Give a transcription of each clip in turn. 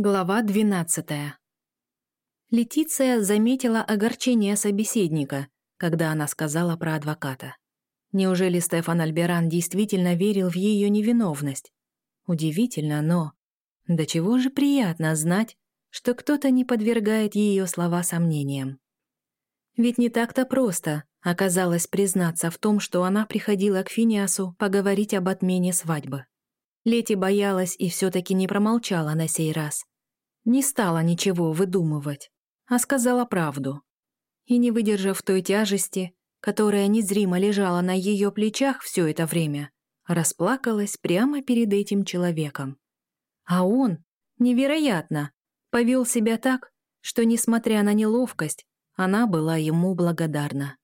Глава 12. Летиция заметила огорчение собеседника, когда она сказала про адвоката. Неужели Стефан Альберан действительно верил в ее невиновность? Удивительно, но... До чего же приятно знать, что кто-то не подвергает ее слова сомнениям. Ведь не так-то просто оказалось признаться в том, что она приходила к Финиасу поговорить об отмене свадьбы. Лети боялась и все-таки не промолчала на сей раз. Не стала ничего выдумывать, а сказала правду. И не выдержав той тяжести, которая незримо лежала на ее плечах все это время, расплакалась прямо перед этим человеком. А он, невероятно, повел себя так, что, несмотря на неловкость, она была ему благодарна.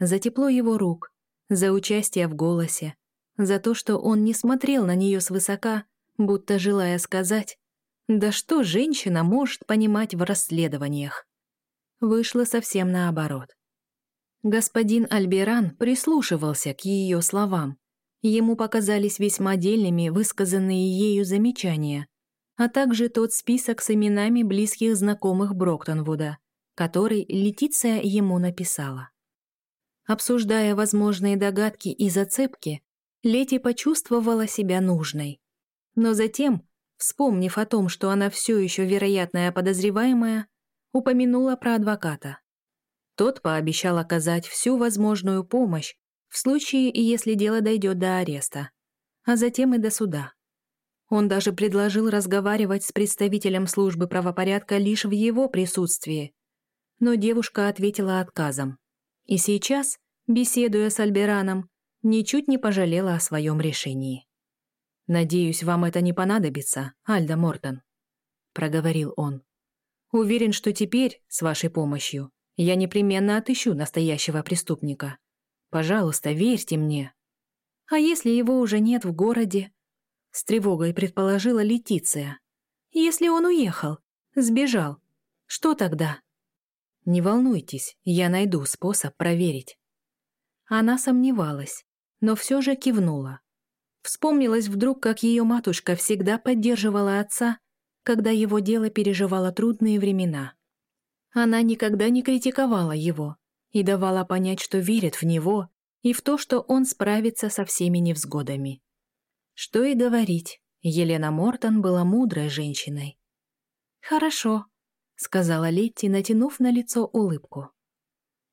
За тепло его рук, за участие в голосе, за то, что он не смотрел на нее свысока, будто желая сказать «Да что женщина может понимать в расследованиях?» Вышло совсем наоборот. Господин Альберан прислушивался к ее словам. Ему показались весьма дельными высказанные ею замечания, а также тот список с именами близких знакомых Броктонвуда, который Летиция ему написала. Обсуждая возможные догадки и зацепки, Лети почувствовала себя нужной. Но затем, вспомнив о том, что она все еще вероятная подозреваемая, упомянула про адвоката. Тот пообещал оказать всю возможную помощь в случае, если дело дойдет до ареста, а затем и до суда. Он даже предложил разговаривать с представителем службы правопорядка лишь в его присутствии, но девушка ответила отказом. И сейчас, беседуя с Альбераном, ничуть не пожалела о своем решении. «Надеюсь, вам это не понадобится, Альда Мортон», — проговорил он. «Уверен, что теперь, с вашей помощью, я непременно отыщу настоящего преступника. Пожалуйста, верьте мне». «А если его уже нет в городе?» С тревогой предположила Летиция. «Если он уехал, сбежал, что тогда?» «Не волнуйтесь, я найду способ проверить». Она сомневалась, но все же кивнула. Вспомнилось вдруг, как ее матушка всегда поддерживала отца, когда его дело переживало трудные времена. Она никогда не критиковала его и давала понять, что верит в него и в то, что он справится со всеми невзгодами. Что и говорить, Елена Мортон была мудрой женщиной. «Хорошо», — сказала Летти, натянув на лицо улыбку.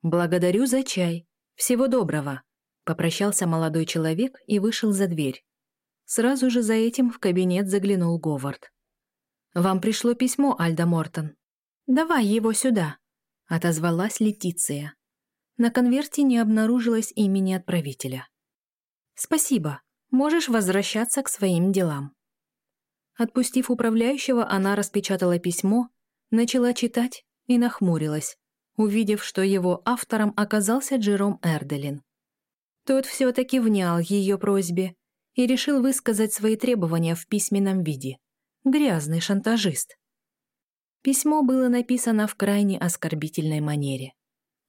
«Благодарю за чай. Всего доброго», Попрощался молодой человек и вышел за дверь. Сразу же за этим в кабинет заглянул Говард. «Вам пришло письмо, Альда Мортон?» «Давай его сюда», — отозвалась Летиция. На конверте не обнаружилось имени отправителя. «Спасибо. Можешь возвращаться к своим делам». Отпустив управляющего, она распечатала письмо, начала читать и нахмурилась, увидев, что его автором оказался Джером Эрделин. Тот все-таки внял ее просьбе и решил высказать свои требования в письменном виде. Грязный шантажист. Письмо было написано в крайне оскорбительной манере.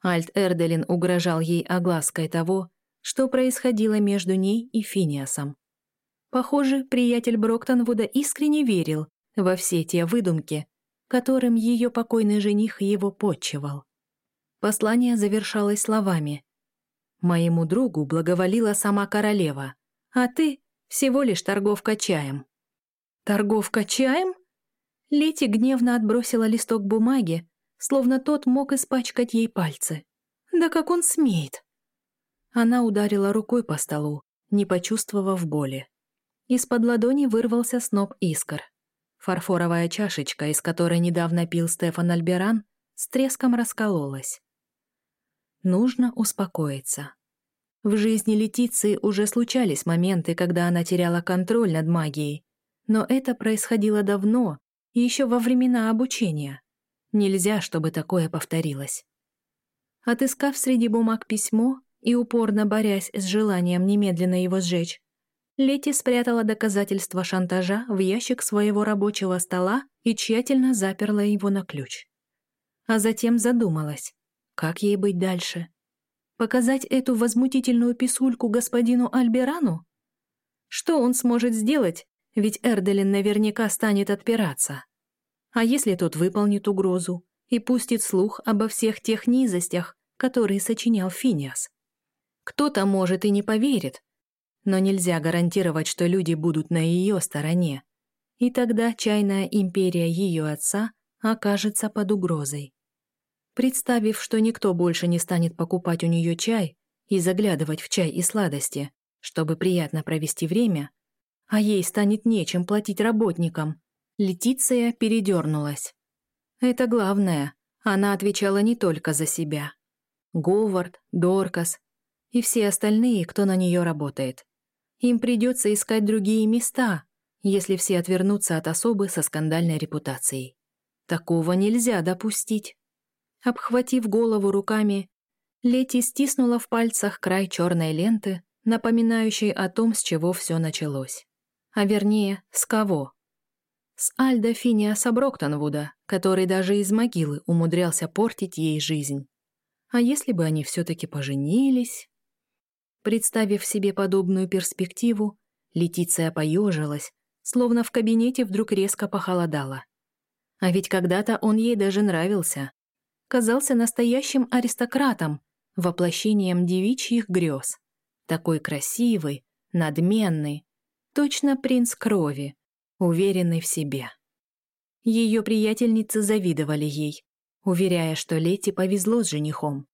Альт Эрделин угрожал ей оглаской того, что происходило между ней и Финиасом. Похоже, приятель Броктонвуда искренне верил во все те выдумки, которым ее покойный жених его подчевал. Послание завершалось словами Моему другу благоволила сама королева, а ты всего лишь торговка чаем». «Торговка чаем?» Лети гневно отбросила листок бумаги, словно тот мог испачкать ей пальцы. «Да как он смеет!» Она ударила рукой по столу, не почувствовав боли. Из-под ладони вырвался сноп искр. Фарфоровая чашечка, из которой недавно пил Стефан Альберан, с треском раскололась. Нужно успокоиться. В жизни Летиции уже случались моменты, когда она теряла контроль над магией, но это происходило давно, еще во времена обучения. Нельзя, чтобы такое повторилось. Отыскав среди бумаг письмо и упорно борясь с желанием немедленно его сжечь, Лети спрятала доказательства шантажа в ящик своего рабочего стола и тщательно заперла его на ключ. А затем задумалась, как ей быть дальше? Показать эту возмутительную писульку господину Альберану? Что он сможет сделать, ведь Эрделин наверняка станет отпираться. А если тот выполнит угрозу и пустит слух обо всех тех низостях, которые сочинял Финиас? Кто-то, может, и не поверит, но нельзя гарантировать, что люди будут на ее стороне. И тогда чайная империя ее отца окажется под угрозой. Представив, что никто больше не станет покупать у нее чай и заглядывать в чай и сладости, чтобы приятно провести время, а ей станет нечем платить работникам, Летиция передернулась. Это главное, она отвечала не только за себя. Говард, Доркас и все остальные, кто на нее работает. Им придется искать другие места, если все отвернутся от особы со скандальной репутацией. Такого нельзя допустить. Обхватив голову руками, Лети стиснула в пальцах край черной ленты, напоминающей о том, с чего все началось. А вернее, с кого. С Альда Финиаса Броктонвуда, который даже из могилы умудрялся портить ей жизнь. А если бы они все-таки поженились? Представив себе подобную перспективу, Летиция поежилась, словно в кабинете вдруг резко похолодало. А ведь когда-то он ей даже нравился. Казался настоящим аристократом, воплощением девичьих грез. Такой красивый, надменный, точно принц крови, уверенный в себе. Ее приятельницы завидовали ей, уверяя, что Лете повезло с женихом.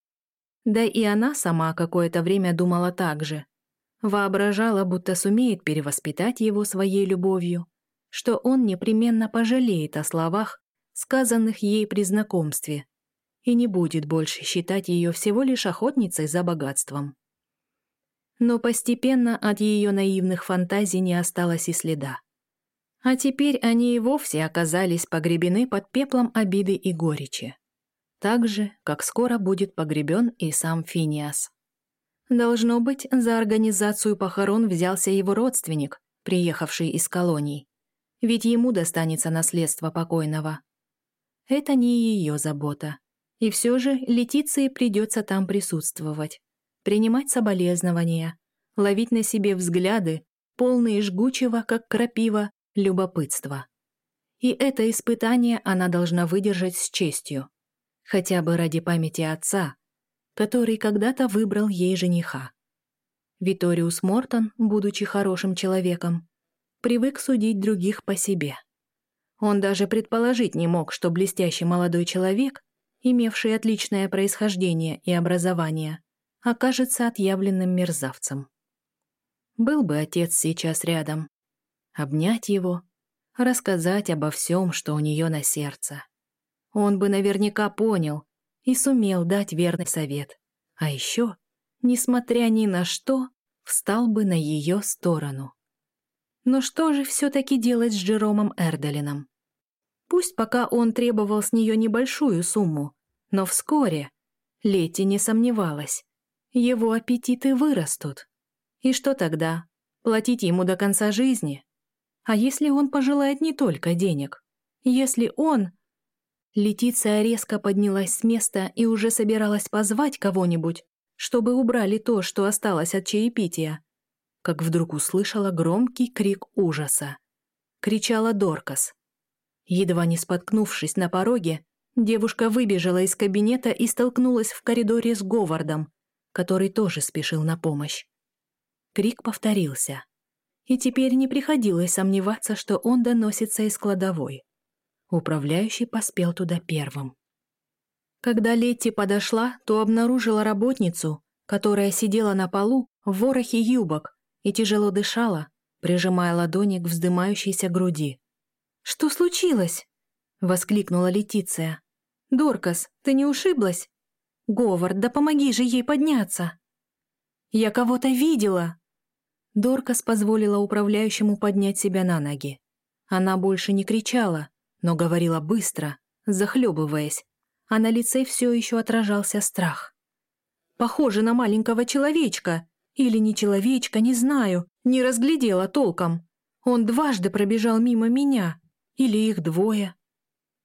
Да и она сама какое-то время думала так же. Воображала, будто сумеет перевоспитать его своей любовью, что он непременно пожалеет о словах, сказанных ей при знакомстве, и не будет больше считать ее всего лишь охотницей за богатством. Но постепенно от ее наивных фантазий не осталось и следа. А теперь они и вовсе оказались погребены под пеплом обиды и горечи так же, как скоро будет погребен и сам Финиас. Должно быть, за организацию похорон взялся его родственник, приехавший из колоний. Ведь ему достанется наследство покойного. Это не ее забота. И все же Летиции придется там присутствовать, принимать соболезнования, ловить на себе взгляды, полные жгучего, как крапива, любопытства. И это испытание она должна выдержать с честью хотя бы ради памяти отца, который когда-то выбрал ей жениха. Виториус Мортон, будучи хорошим человеком, привык судить других по себе. Он даже предположить не мог, что блестящий молодой человек, имевший отличное происхождение и образование, окажется отъявленным мерзавцем. Был бы отец сейчас рядом. Обнять его, рассказать обо всем, что у нее на сердце. Он бы наверняка понял и сумел дать верный совет. А еще, несмотря ни на что, встал бы на ее сторону. Но что же все-таки делать с Джеромом Эрделином? Пусть пока он требовал с нее небольшую сумму, но вскоре, Летти не сомневалась, его аппетиты вырастут. И что тогда? Платить ему до конца жизни? А если он пожелает не только денег? Если он Летиция резко поднялась с места и уже собиралась позвать кого-нибудь, чтобы убрали то, что осталось от чаепития, как вдруг услышала громкий крик ужаса. Кричала Доркас. Едва не споткнувшись на пороге, девушка выбежала из кабинета и столкнулась в коридоре с Говардом, который тоже спешил на помощь. Крик повторился. И теперь не приходилось сомневаться, что он доносится из кладовой. Управляющий поспел туда первым. Когда Летти подошла, то обнаружила работницу, которая сидела на полу в ворохе юбок и тяжело дышала, прижимая ладони к вздымающейся груди. «Что случилось?» — воскликнула Летиция. «Доркас, ты не ушиблась? Говард, да помоги же ей подняться!» «Я кого-то видела!» Доркас позволила управляющему поднять себя на ноги. Она больше не кричала, но говорила быстро, захлебываясь, а на лице все еще отражался страх. «Похоже на маленького человечка. Или не человечка, не знаю, не разглядела толком. Он дважды пробежал мимо меня. Или их двое.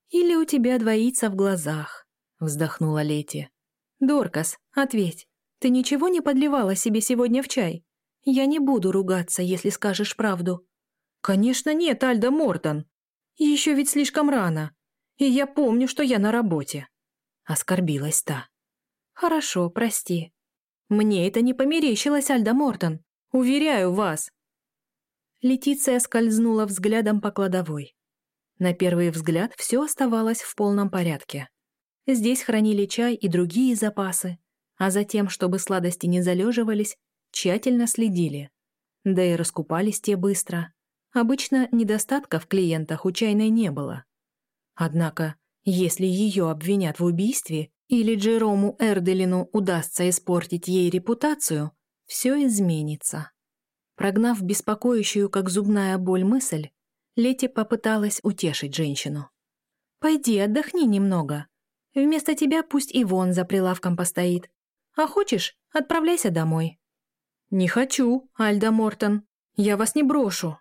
Или у тебя двоится в глазах», — вздохнула Лети. «Доркас, ответь, ты ничего не подливала себе сегодня в чай? Я не буду ругаться, если скажешь правду». «Конечно нет, Альда Мортон», еще ведь слишком рано. и я помню, что я на работе», — оскорбилась та. «Хорошо, прости. Мне это не померещилось, Альда Мортон. Уверяю вас». Летиция скользнула взглядом по кладовой. На первый взгляд все оставалось в полном порядке. Здесь хранили чай и другие запасы, а затем, чтобы сладости не залеживались, тщательно следили. Да и раскупались те быстро. Обычно недостатков в клиентах у чайной не было. Однако, если ее обвинят в убийстве или Джерому Эрделину удастся испортить ей репутацию, все изменится. Прогнав беспокоящую, как зубная боль, мысль, Лети попыталась утешить женщину. «Пойди, отдохни немного. Вместо тебя пусть Ивон за прилавком постоит. А хочешь, отправляйся домой». «Не хочу, Альда Мортон. Я вас не брошу».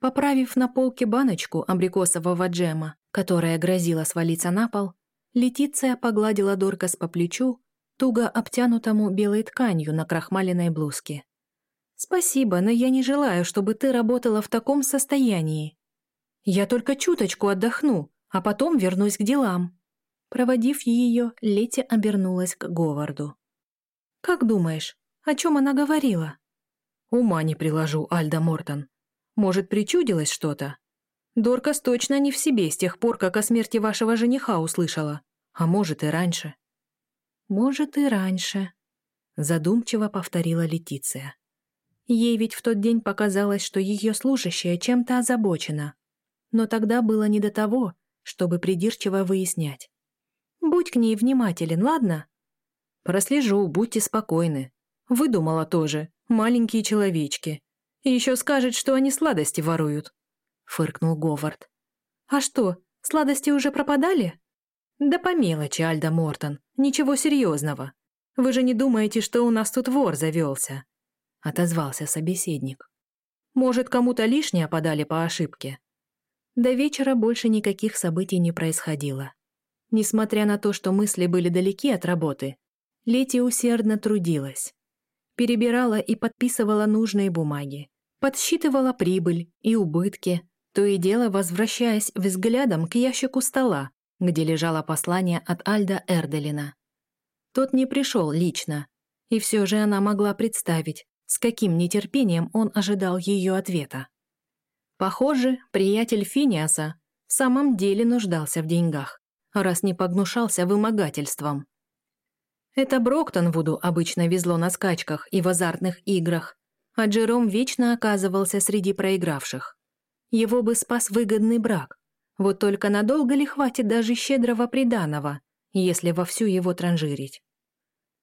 Поправив на полке баночку абрикосового джема, которая грозила свалиться на пол, Летиция погладила Доркас по плечу, туго обтянутому белой тканью на крахмаленной блузке. «Спасибо, но я не желаю, чтобы ты работала в таком состоянии. Я только чуточку отдохну, а потом вернусь к делам». Проводив ее, Лети обернулась к Говарду. «Как думаешь, о чем она говорила?» «Ума не приложу, Альда Мортон. Может, причудилось что-то? Доркас точно не в себе с тех пор, как о смерти вашего жениха услышала. А может, и раньше. Может, и раньше, задумчиво повторила Летиция. Ей ведь в тот день показалось, что ее служащая чем-то озабочена. Но тогда было не до того, чтобы придирчиво выяснять. Будь к ней внимателен, ладно? Прослежу, будьте спокойны. Выдумала тоже, маленькие человечки. Еще скажет, что они сладости воруют фыркнул Говард. «А что, сладости уже пропадали?» «Да по мелочи, Альда Мортон, ничего серьезного. Вы же не думаете, что у нас тут вор завелся?» Отозвался собеседник. «Может, кому-то лишнее подали по ошибке?» До вечера больше никаких событий не происходило. Несмотря на то, что мысли были далеки от работы, Лети усердно трудилась. Перебирала и подписывала нужные бумаги, подсчитывала прибыль и убытки, то и дело возвращаясь взглядом к ящику стола, где лежало послание от Альда Эрделина. Тот не пришел лично, и все же она могла представить, с каким нетерпением он ожидал ее ответа. Похоже, приятель Финиаса в самом деле нуждался в деньгах, раз не погнушался вымогательством. Это Броктонвуду обычно везло на скачках и в азартных играх, а Джером вечно оказывался среди проигравших. Его бы спас выгодный брак. Вот только надолго ли хватит даже щедрого приданого, если вовсю его транжирить?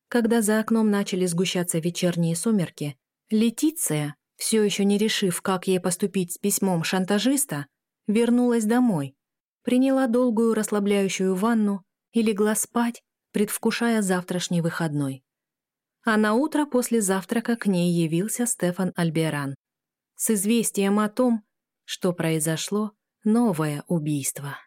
Когда за окном начали сгущаться вечерние сумерки, Летиция, все еще не решив, как ей поступить с письмом шантажиста, вернулась домой, приняла долгую расслабляющую ванну и легла спать, предвкушая завтрашний выходной. А на утро после завтрака к ней явился Стефан Альберан с известием о том, что произошло новое убийство.